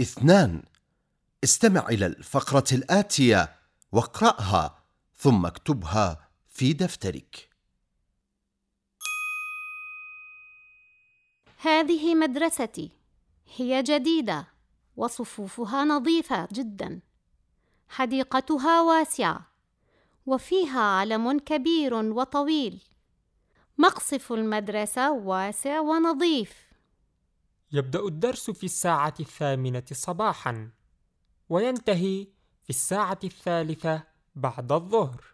اثنان. استمع إلى الفقرة الآتية واقرأها ثم اكتبها في دفترك. هذه مدرستي. هي جديدة وصفوفها نظيفة جدا. حديقتها واسعة وفيها علم كبير وطويل. مقصف المدرسة واسع ونظيف. يبدأ الدرس في الساعة الثامنة صباحا وينتهي في الساعة الثالثة بعد الظهر.